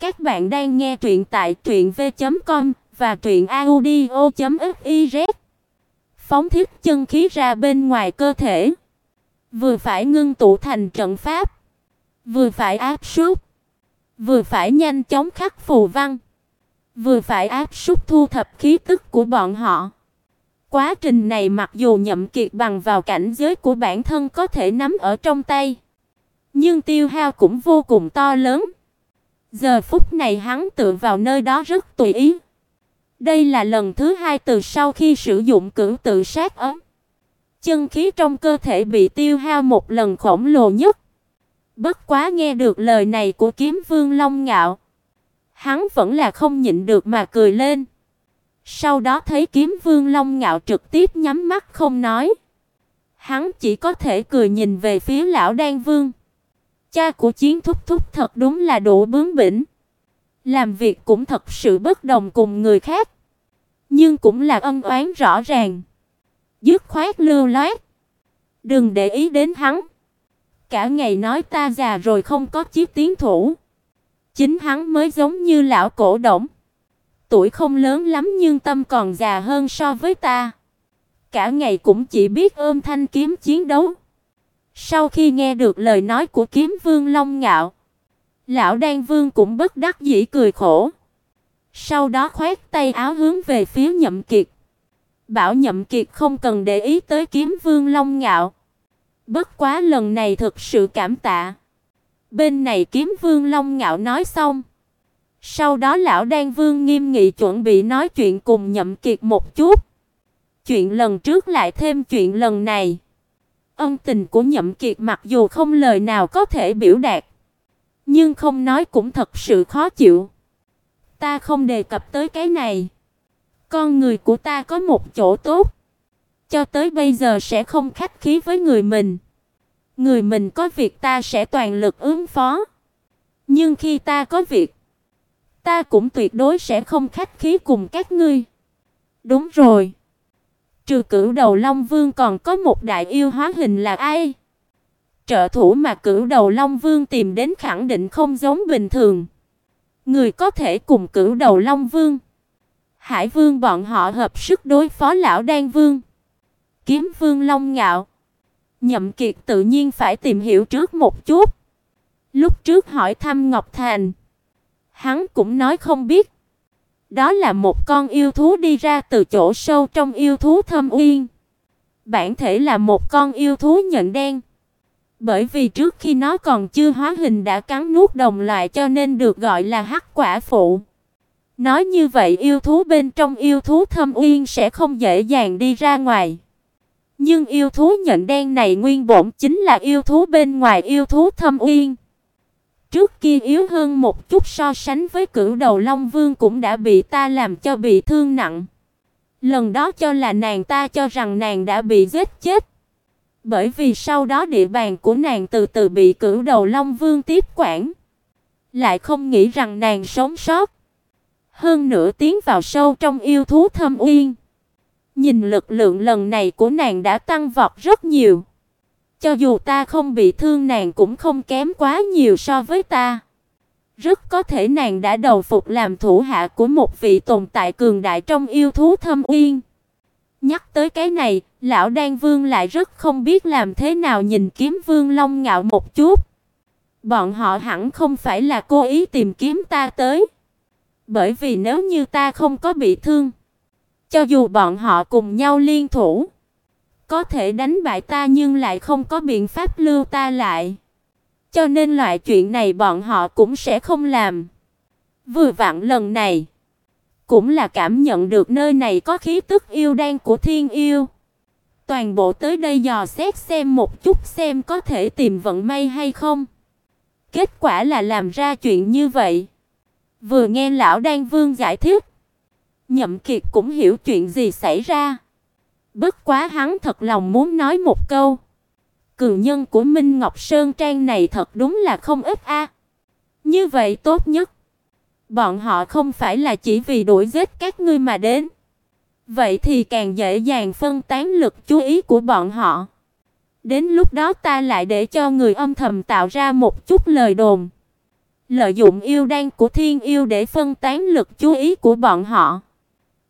Các bạn đang nghe truyện tại truyệnv.com và truyệnaudio.fiz. Phóng thiết chân khí ra bên ngoài cơ thể, vừa phải ngưng tụ thành trận pháp, vừa phải áp súc, vừa phải nhanh chóng khắc phù văn, vừa phải áp súc thu thập khí tức của bọn họ. Quá trình này mặc dù Nhậm Kiệt bằng vào cảnh giới của bản thân có thể nắm ở trong tay, nhưng tiêu hao cũng vô cùng to lớn. Giờ phút này hắn tựa vào nơi đó rất tùy ý. Đây là lần thứ hai từ sau khi sử dụng cửu tự sát ấm. Chân khí trong cơ thể bị tiêu hao một lần khổng lồ nhất. Bất quá nghe được lời này của Kiếm Vương Long Ngạo, hắn vẫn là không nhịn được mà cười lên. Sau đó thấy Kiếm Vương Long Ngạo trực tiếp nhắm mắt không nói. Hắn chỉ có thể cười nhìn về phía lão Đan Vương. Cha của Chiến Thúc Thúc thật đúng là đủ bướng bỉnh. Làm việc cũng thật sự bất đồng cùng người khác, nhưng cũng là ân oán rõ ràng. Dứt khoát lưu loát, đừng để ý đến hắn. Cả ngày nói ta già rồi không có chiếc tiến thủ. Chính hắn mới giống như lão cổ động. Tuổi không lớn lắm nhưng tâm còn già hơn so với ta. Cả ngày cũng chỉ biết ôm thanh kiếm chiến đấu. Sau khi nghe được lời nói của Kiếm Vương Long Ngạo, lão Đan Vương cũng bất đắc dĩ cười khổ. Sau đó khoét tay áo hướng về phía Nhậm Kiệt. Bảo Nhậm Kiệt không cần để ý tới Kiếm Vương Long Ngạo. Bất quá lần này thực sự cảm tạ. Bên này Kiếm Vương Long Ngạo nói xong, sau đó lão Đan Vương nghiêm nghị chuẩn bị nói chuyện cùng Nhậm Kiệt một chút. Chuyện lần trước lại thêm chuyện lần này. Ân tình của Nhậm Kiệt mặc dù không lời nào có thể biểu đạt, nhưng không nói cũng thật sự khó chịu. Ta không đề cập tới cái này. Con người của ta có một chỗ tốt, cho tới bây giờ sẽ không khách khí với người mình. Người mình có việc ta sẽ toàn lực ứng phó. Nhưng khi ta có việc, ta cũng tuyệt đối sẽ không khách khí cùng các ngươi. Đúng rồi. Trừ Cửu Đầu Long Vương còn có một đại yêu hóa hình là ai? Trợ thủ mà Cửu Đầu Long Vương tìm đến khẳng định không giống bình thường. Người có thể cùng Cửu Đầu Long Vương, Hải Vương bọn họ hợp sức đối phó lão Đan Vương, Kiếm Vương Long Ngạo. Nhậm Kiệt tự nhiên phải tìm hiểu trước một chút. Lúc trước hỏi thăm Ngọc Thành, hắn cũng nói không biết. Đó là một con yêu thú đi ra từ chỗ sâu trong yêu thú thâm uyên. Bản thể là một con yêu thú nhận đen. Bởi vì trước khi nó còn chưa hóa hình đã cắn nuốt đồng loại cho nên được gọi là hắc quả phụ. Nói như vậy yêu thú bên trong yêu thú thâm uyên sẽ không dễ dàng đi ra ngoài. Nhưng yêu thú nhận đen này nguyên bổn chính là yêu thú bên ngoài yêu thú thâm uyên. Trước kia yếu hơn một chút so sánh với cửu đầu Long Vương cũng đã bị ta làm cho bị thương nặng. Lần đó cho là nàng ta cho rằng nàng đã bị giết chết. Bởi vì sau đó địa bàn của nàng từ từ bị cửu đầu Long Vương tiếp quản. Lại không nghĩ rằng nàng sống sót. Hơn nữa tiến vào sâu trong yêu thú thâm uyên. Nhìn lực lượng lần này của nàng đã tăng vọt rất nhiều. Cho dù ta không bị thương nàng cũng không kém quá nhiều so với ta. Rất có thể nàng đã đầu phục làm thủ hạ của một vị tồn tại cường đại trong yêu thú thâm uyên. Nhắc tới cái này, lão Đan Vương lại rất không biết làm thế nào nhìn Kiếm Vương Long Ngạo một chút. Bọn họ hẳn không phải là cố ý tìm kiếm ta tới. Bởi vì nếu như ta không có bị thương, cho dù bọn họ cùng nhau liên thủ, có thể đánh bại ta nhưng lại không có biện pháp lưu ta lại. Cho nên loại chuyện này bọn họ cũng sẽ không làm. Vừa vặn lần này, cũng là cảm nhận được nơi này có khí tức yêu đan của thiên yêu. Toàn bộ tới đây dò xét xem một chút xem có thể tìm vận may hay không. Kết quả là làm ra chuyện như vậy. Vừa nghe lão Đan Vương giải thích, Nhậm Kiệt cũng hiểu chuyện gì xảy ra. Bất quá hắn thật lòng muốn nói một câu. Cường nhân của Minh Ngọc Sơn Trang này thật đúng là không ít a. Như vậy tốt nhất. Bọn họ không phải là chỉ vì đuổi giết các ngươi mà đến. Vậy thì càng dễ dàng phân tán lực chú ý của bọn họ. Đến lúc đó ta lại để cho người âm thầm tạo ra một chút lời đồn. Lợi dụng yêu đan của thiên yêu để phân tán lực chú ý của bọn họ.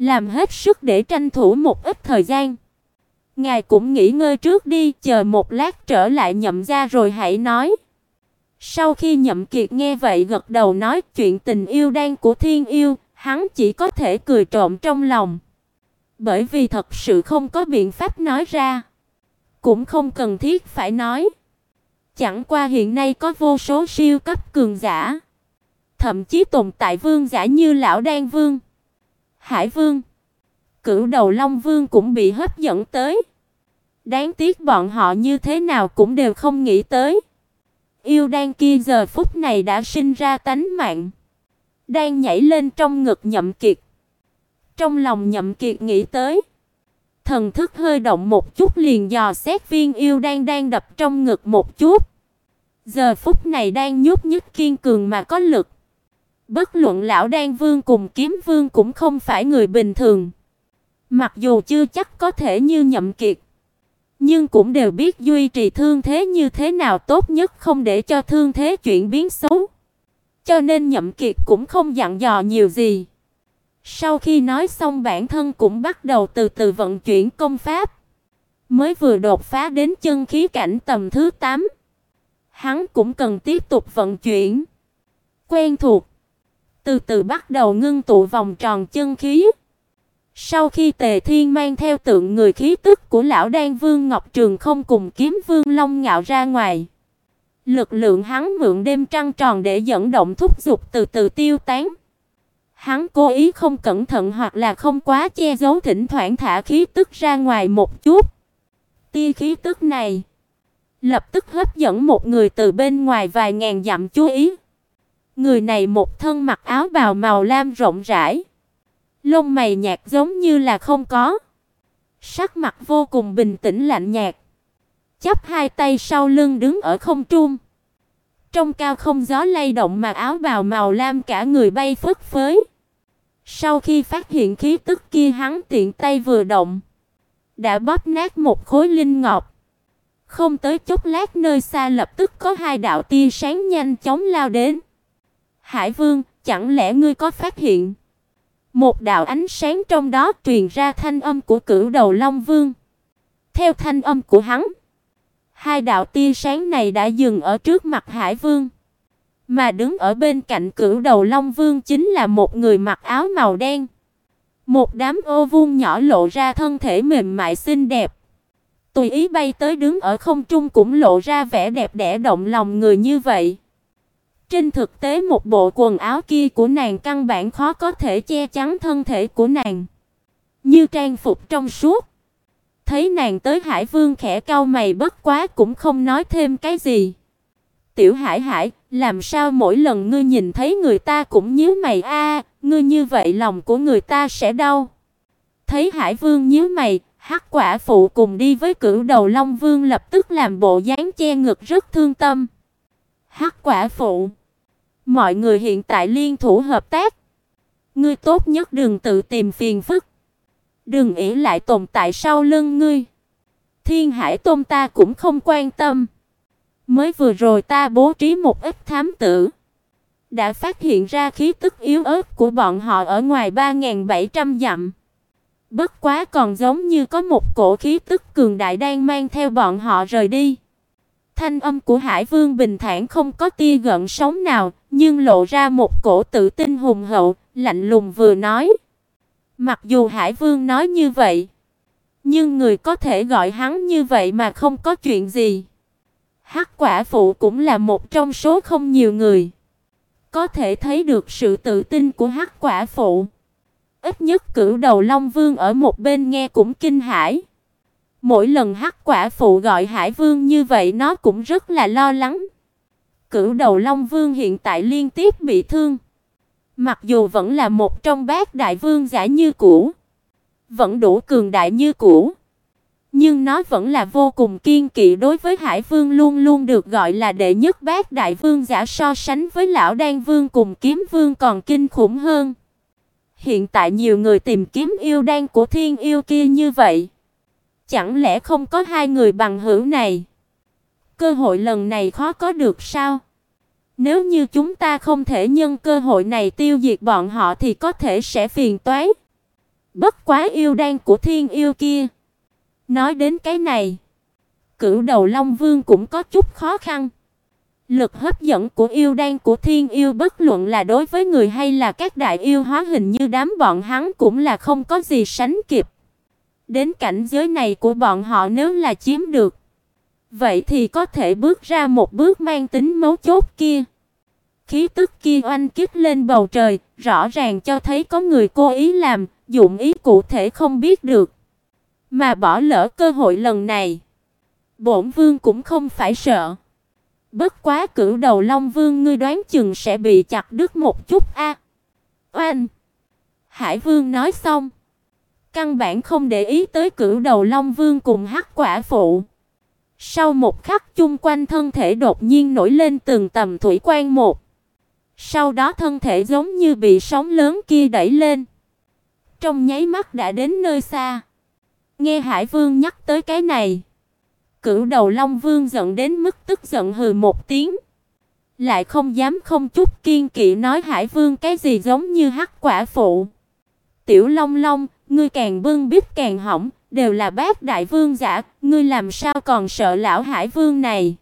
Làm hết sức để tranh thủ một ít thời gian. Ngài cũng nghỉ ngơi trước đi, chờ một lát trở lại nhậm gia rồi hãy nói. Sau khi Nhậm Kiệt nghe vậy gật đầu nói chuyện tình yêu đang của thiên yêu, hắn chỉ có thể cười trộm trong lòng. Bởi vì thật sự không có biện pháp nói ra, cũng không cần thiết phải nói. Chẳng qua hiện nay có vô số siêu cấp cường giả, thậm chí tồn tại vương giả như lão đan vương, hải vương, cửu đầu long vương cũng bị hấp dẫn tới. Đáng tiếc bọn họ như thế nào cũng đều không nghĩ tới. Yêu đan kia giờ phút này đã sinh ra tánh mạng, đang nhảy lên trong ngực Nhậm Kiệt. Trong lòng Nhậm Kiệt nghĩ tới, thần thức hơi động một chút liền dò xét viên yêu đan đang đập trong ngực một chút. Giờ phút này đang nhúc nhích kiên cường mà có lực. Bất luận lão đan vương cùng kiếm vương cũng không phải người bình thường. Mặc dù chưa chắc có thể như Nhậm Kiệt, nhưng cũng đều biết duy trì thương thế như thế nào tốt nhất không để cho thương thế chuyển biến xấu. Cho nên Nhậm Kiệt cũng không dặn dò nhiều gì. Sau khi nói xong bản thân cũng bắt đầu từ từ vận chuyển công pháp. Mới vừa đột phá đến chân khí cảnh tầm thứ 8, hắn cũng cần tiếp tục vận chuyển. Quen thuộc, từ từ bắt đầu ngưng tụ vòng tròn chân khí. Sau khi Tề Thiên mang theo tượng người khí tức của lão Đan Vương Ngọc Trường không cùng kiếm Vương Long Ngạo ra ngoài, lực lượng hắn mượn đêm trăng tròn để dẫn động thúc dục từ từ tiêu tán. Hắn cố ý không cẩn thận hoặc là không quá che giấu thỉnh thoảng thả khí tức ra ngoài một chút. Tia khí tức này lập tức hấp dẫn một người từ bên ngoài vài ngàn dặm chú ý. Người này một thân mặc áo bào màu lam rộng rãi, Lông mày nhạt giống như là không có. Sắc mặt vô cùng bình tĩnh lạnh nhạt. Chắp hai tay sau lưng đứng ở không trung. Trong cao không gió lay động mà áo bào màu lam cả người bay phất phới. Sau khi phát hiện khí tức kia hắn tiện tay vừa động, đã bóp nát một khối linh ngọc. Không tới chốc lát nơi xa lập tức có hai đạo tia sáng nhanh chóng lao đến. Hải Vương, chẳng lẽ ngươi có phát hiện? Một đạo ánh sáng trong đó truyền ra thanh âm của Cửu Đầu Long Vương. Theo thanh âm của hắn, hai đạo tia sáng này đã dừng ở trước mặt Hải Vương, mà đứng ở bên cạnh Cửu Đầu Long Vương chính là một người mặc áo màu đen. Một đám ô vuông nhỏ lộ ra thân thể mềm mại xinh đẹp. Tùy ý bay tới đứng ở không trung cũng lộ ra vẻ đẹp đẽ động lòng người như vậy. Trên thực tế một bộ quần áo kia của nàng căn bản khó có thể che chắn thân thể của nàng. Như trang phục trong suốt. Thấy nàng tới Hải Vương khẽ cau mày bất quá cũng không nói thêm cái gì. Tiểu Hải Hải, làm sao mỗi lần ngươi nhìn thấy người ta cũng nhíu mày a, ngươi như vậy lòng của người ta sẽ đau. Thấy Hải Vương nhíu mày, Hắc Quả phụ cùng đi với Cửu Đầu Long Vương lập tức làm bộ dáng che ngực rất thương tâm. Hắc Quả phụ Mọi người hiện tại liên thủ hợp tác. Ngươi tốt nhất đừng tự tìm phiền phức. Đừng ỷ lại tồn tại sau lưng ngươi. Thiên Hải Tôn ta cũng không quan tâm. Mới vừa rồi ta bố trí một ít thám tử, đã phát hiện ra khí tức yếu ớt của bọn họ ở ngoài 3700 dặm. Bất quá còn giống như có một cổ khí tức cường đại đang mang theo bọn họ rời đi. Thanh âm của Hải Vương bình thản không có tia gợn sóng nào, nhưng lộ ra một cổ tự tin hùng hậu, lạnh lùng vừa nói. Mặc dù Hải Vương nói như vậy, nhưng người có thể gọi hắn như vậy mà không có chuyện gì. Hắc Quả phụ cũng là một trong số không nhiều người có thể thấy được sự tự tin của Hắc Quả phụ. Ít nhất Cửu Đầu Long Vương ở một bên nghe cũng kinh hãi. Mỗi lần Hắc Quả phụ gọi Hải Vương như vậy nó cũng rất là lo lắng. Cửu Đầu Long Vương hiện tại liên tiếp bị thương. Mặc dù vẫn là một trong bát đại vương giả như cũ, vẫn đủ cường đại như cũ, nhưng nó vẫn là vô cùng kiên kỵ đối với Hải Vương luôn luôn được gọi là đệ nhất bát đại vương giả so sánh với lão Đan Vương cùng Kiếm Vương còn kinh khủng hơn. Hiện tại nhiều người tìm kiếm yêu đan của thiên yêu kia như vậy, chẳng lẽ không có hai người bằng hữu này? Cơ hội lần này khó có được sao? Nếu như chúng ta không thể nhân cơ hội này tiêu diệt bọn họ thì có thể sẽ phiền toái. Bất quá yêu đan của thiên yêu kia. Nói đến cái này, Cửu Đầu Long Vương cũng có chút khó khăn. Lực hấp dẫn của yêu đan của thiên yêu bất luận là đối với người hay là các đại yêu hóa hình như đám bọn hắn cũng là không có gì sánh kịp. Đến cảnh giới này của bọn họ nếu là chiếm được, vậy thì có thể bước ra một bước mang tính mấu chốt kia. Khí tức kia oanh kích lên bầu trời, rõ ràng cho thấy có người cố ý làm, dụng ý cụ thể không biết được, mà bỏ lỡ cơ hội lần này. Bổn vương cũng không phải sợ. Bất quá cửu đầu Long Vương ngươi đoán chừng sẽ bị chặt đứt một chút a. À. Oanh. Hải Vương nói xong, căn bản không để ý tới cửu đầu Long Vương cùng hắc quả phụ. Sau một khắc chung quanh thân thể đột nhiên nổi lên từng tầm thủy quan một. Sau đó thân thể giống như bị sóng lớn kia đẩy lên. Trong nháy mắt đã đến nơi xa. Nghe Hải Vương nhắc tới cái này, Cửu Đầu Long Vương giận đến mức tức giận hừ một tiếng, lại không dám không chút kiên kỵ nói Hải Vương cái gì giống như hắc quả phụ. Tiểu Long Long, ngươi càng bưng bít càng hỏng, đều là bác đại vương giả, ngươi làm sao còn sợ lão Hải Vương này?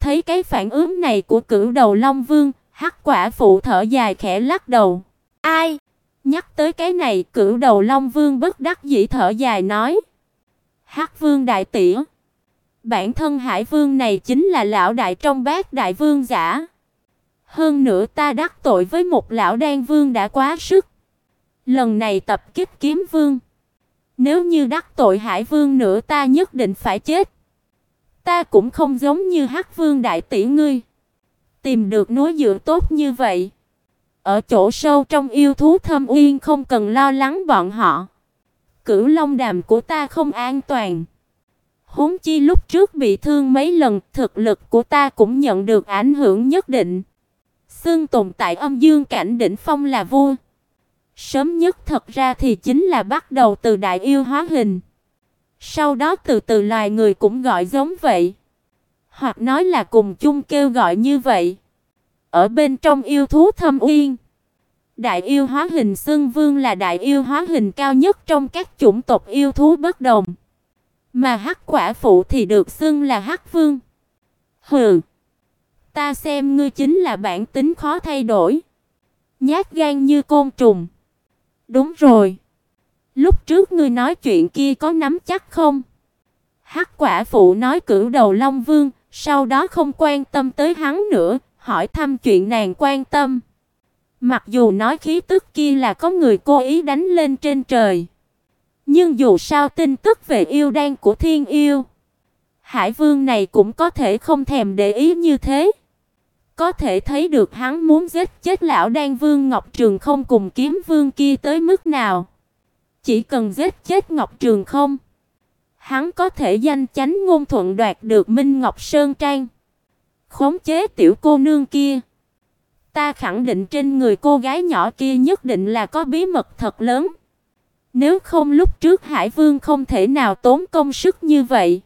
Thấy cái phản ứng này của Cửu Đầu Long Vương, hắc quả phụ thở dài khẽ lắc đầu. Ai? Nhắc tới cái này, Cửu Đầu Long Vương bất đắc dĩ thở dài nói: "Hắc Vương đại tỷ, Bản thân Hải Vương này chính là lão đại trong bát đại vương giả. Hơn nữa ta đắc tội với một lão đan vương đã quá sức. Lần này tập kích kiếm vương. Nếu như đắc tội Hải Vương nữa ta nhất định phải chết. Ta cũng không giống như Hắc Vương đại tỷ ngươi, tìm được núi dưỡng tốt như vậy. Ở chỗ sâu trong yêu thú thâm uyên không cần lo lắng bọn họ. Cửu Long đàm của ta không an toàn. Huống chi lúc trước bị thương mấy lần, thực lực của ta cũng nhận được ảnh hưởng nhất định. Xương tồn tại âm dương cảnh đỉnh phong là vua. Sớm nhất thật ra thì chính là bắt đầu từ đại yêu hóa hình. Sau đó từ từ loài người cũng gọi giống vậy. Hoặc nói là cùng chung kêu gọi như vậy. Ở bên trong yêu thú thâm uyên, đại yêu hóa hình xương vương là đại yêu hóa hình cao nhất trong các chủng tộc yêu thú bất đồng. Mà Hắc quả phụ thì được xưng là Hắc vương. Hừ, ta xem ngươi chính là bản tính khó thay đổi, nhát gan như côn trùng. Đúng rồi. Lúc trước ngươi nói chuyện kia có nắm chắc không? Hắc quả phụ nói cửu đầu Long Vương, sau đó không quan tâm tới hắn nữa, hỏi thăm chuyện nàng quan tâm. Mặc dù nói khí tức kia là có người cố ý đánh lên trên trời, nhưng dù sao tin tức về yêu đan của Thiên Yêu, Hải Vương này cũng có thể không thèm để ý như thế. Có thể thấy được hắn muốn giết chết lão Đan Vương Ngọc Trường không cùng kiếm vương kia tới mức nào. Chỉ cần giết chết Ngọc Trường không, hắn có thể danh chánh ngôn thuận đoạt được Minh Ngọc Sơn Trang. Khống chế tiểu cô nương kia. Ta khẳng định trên người cô gái nhỏ kia nhất định là có bí mật thật lớn. Nếu không lúc trước Hải Vương không thể nào tốn công sức như vậy.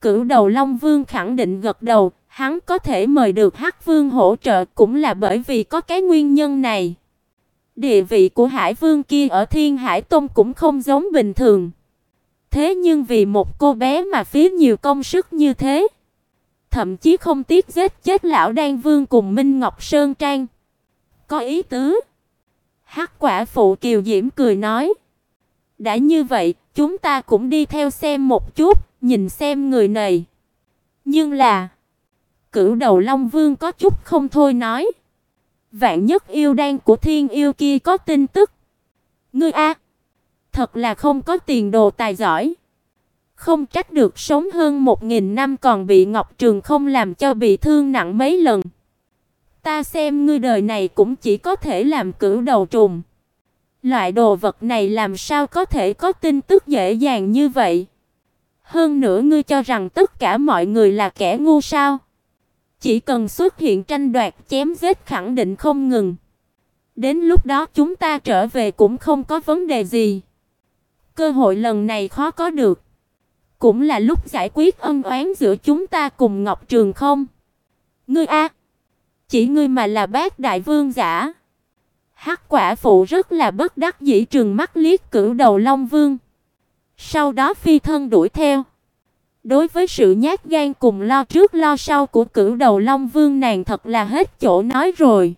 Cửu Đầu Long Vương khẳng định gật đầu, hắn có thể mời được Hắc Vương hỗ trợ cũng là bởi vì có cái nguyên nhân này. Địa vị của Hải Vương kia ở Thiên Hải Tông cũng không giống bình thường. Thế nhưng vì một cô bé mà phí nhiều công sức như thế, thậm chí không tiếc giết chết lão Đan Vương cùng Minh Ngọc Sơn Trang. Có ý tứ. Hắc Quả phụ Kiều Diễm cười nói: "Đã như vậy, chúng ta cũng đi theo xem một chút, nhìn xem người này." Nhưng là Cửu Đầu Long Vương có chút không thôi nói: "Vạn nhất yêu đan của Thiên yêu kia có tin tức." Ngươi a, thật là không có tiền đồ tài giỏi. Không trách được sống hơn một nghìn năm còn bị Ngọc Trường không làm cho bị thương nặng mấy lần. Ta xem ngươi đời này cũng chỉ có thể làm cửu đầu trùng. Loại đồ vật này làm sao có thể có tin tức dễ dàng như vậy? Hơn nữa ngươi cho rằng tất cả mọi người là kẻ ngu sao? Chỉ cần xuất hiện tranh đoạt chém giết khẳng định không ngừng. Đến lúc đó chúng ta trở về cũng không có vấn đề gì. Cơ hội lần này khó có được. Cũng là lúc giải quyết ân oán giữa chúng ta cùng Ngọc Trường không? Ngươi a, Chỉ ngươi mà là bác đại vương giả. Hắc quả phụ rất là bất đắc dĩ trừng mắt liếc cửu đầu Long Vương. Sau đó phi thân đuổi theo. Đối với sự nhát gan cùng lo trước lo sau của cửu đầu Long Vương, nàng thật là hết chỗ nói rồi.